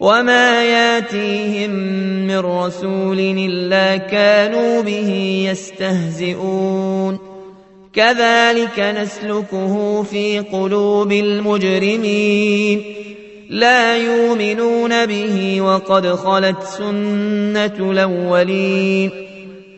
وما ياتيهم من رسول الا كانوا به يستهزئون. كذلك نسلكه في قلوب المجرمين. لا يؤمنون به وقد خلت سنه الاولين.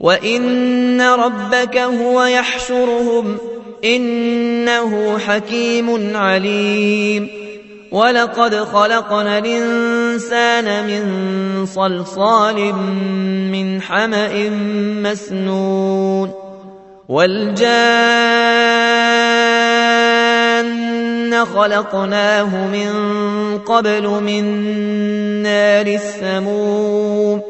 وان ربك هو يحشرهم انه حكيم عليم ولقد خلقنا الانسان من صلصال من حما مسنون والجان خلقناه من قبل من نار السموم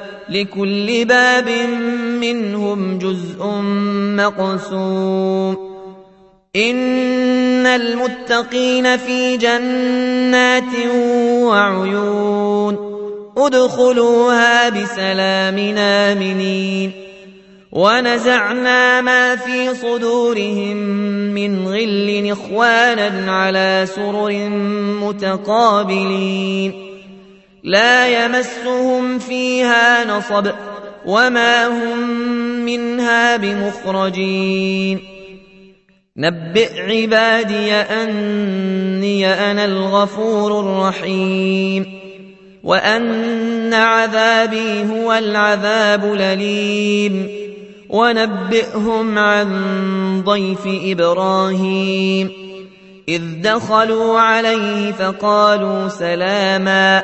لكل باب منهم جزء مقسوم. إن المتقين في جنات وعيون. ادخلوها بسلام آمنين. ونزعنا ما في صدورهم من غل إخوانا على سرر متقابلين. لا يمسهم فيها نصب وما هم منها بمخرجين. نبئ عبادي أني أنا الغفور الرحيم. وأن عذابي هو العذاب الأليم. ونبئهم عن ضيف إبراهيم. إذ دخلوا عليه فقالوا سلاماً.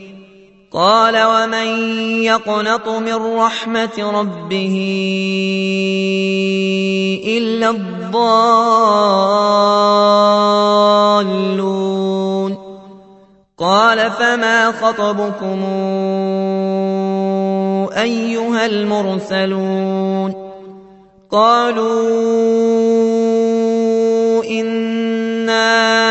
قال ومن يقنط من رحمة ربه إلا الضالون قال فما خطبكم أيها المرسلون قالوا إنا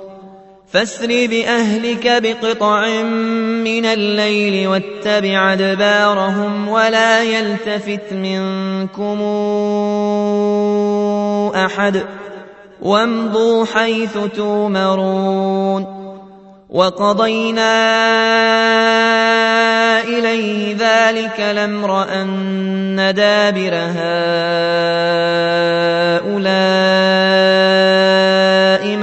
فاسر بأهلك بقطع من الليل واتبع أدبارهم ولا يلتفت منكم أحد وامضوا حيث تومرون وقضينا إليه ذلك الأمر أن دابر هؤلاء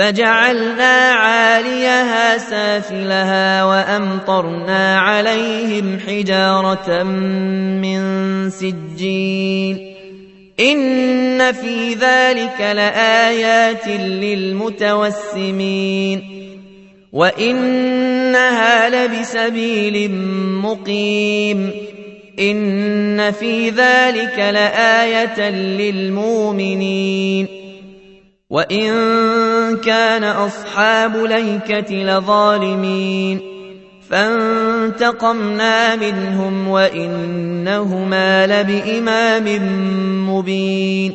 فجعلنا عاليها سافلها وأمطرنا عليهم حجارة من سجين إن في ذلك لآيات للمتوسمين. وإنها لبسبيل مقيم. إن في ذلك لآية للمؤمنين. وإن كان أصحاب ليكة لظالمين فانتقمنا منهم وإنهما لبإمام مبين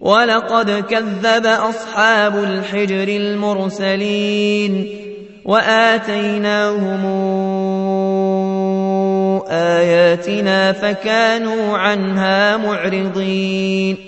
ولقد كذب أصحاب الحجر المرسلين وآتيناهم آياتنا فكانوا عنها معرضين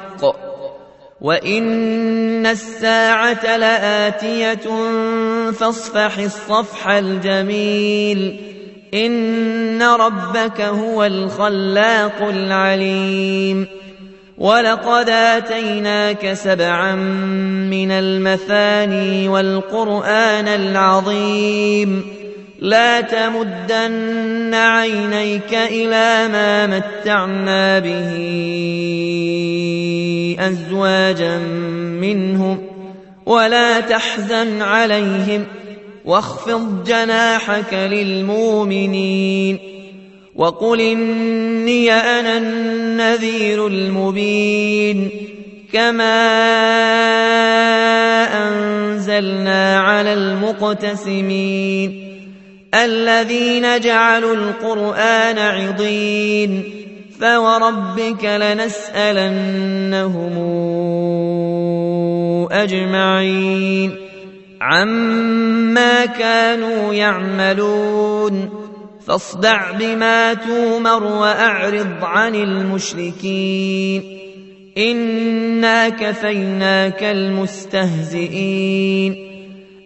وإن الساعة لآتية فاصفح الصفح الجميل إن ربك هو الخلاق العليم ولقد آتيناك سبعا من المثاني والقرآن العظيم لا تمدن عينيك إلى ما متعنا به أزواجا منهم ولا تحزن عليهم واخفض جناحك للمؤمنين وقل إني أنا النذير المبين كما أنزلنا على المقتسمين الذين جعلوا القرآن عضين فوربك لنسألنهم أجمعين. عما كانوا يعملون فاصدع بما تومر وأعرض عن المشركين. إنا كفيناك المستهزئين.